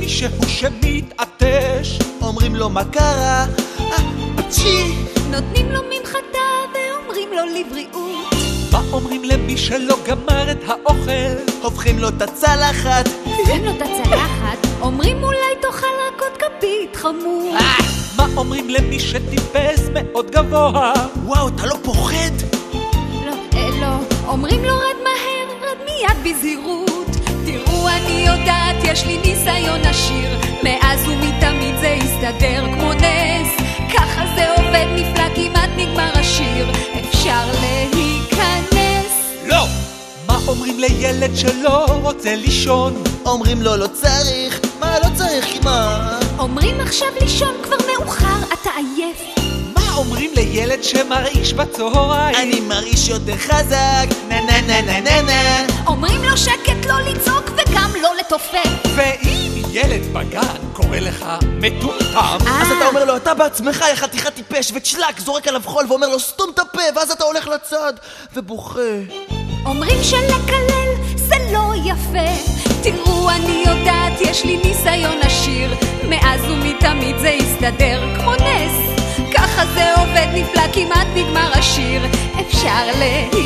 מישהו שמתעטש, אומרים לו מה קרה, אה, פצ'י! נותנים לו ממחטה ואומרים לו לבריאות. מה אומרים למי שלא גמר את האוכל? הופכים לו את הצלחת, תן לו את הצלחת, אומרים אולי תאכל רק עוד כפית חמור. מה אומרים למי שטיפס מאוד גבוה? וואו, אתה לא פוחד? לא, אה, לא, אומרים לו רד מהר, רד מיד בזהירות. תראו, אני יודעת, יש לי ניסיון אומרים לילד שלא רוצה לישון? אומרים לו לא צריך, מה לא צריך כמעט? אומרים עכשיו לישון כבר מאוחר, אתה עייף. מה אומרים לילד שמרעיש בצהריים? אני מרעיש יותר חזק, נה נה נה נה נה נה אומרים לו שקט לא לצעוק וגם לא לתופף. ואם ילד בגן קורא לך מטומטם, אז אתה אומר לו, אתה בעצמך יא חתיכת טיפש, וצ'לק זורק עליו חול ואומר לו, סתום את הפה, ואז אתה הולך לצד, ובוכה. אומרים שלקלל זה לא יפה. תראו, אני יודעת, יש לי ניסיון עשיר. מאז ומתמיד זה הסתדר כמו נס. ככה זה עובד נפלא, כמעט נגמר השיר. אפשר להיכנס.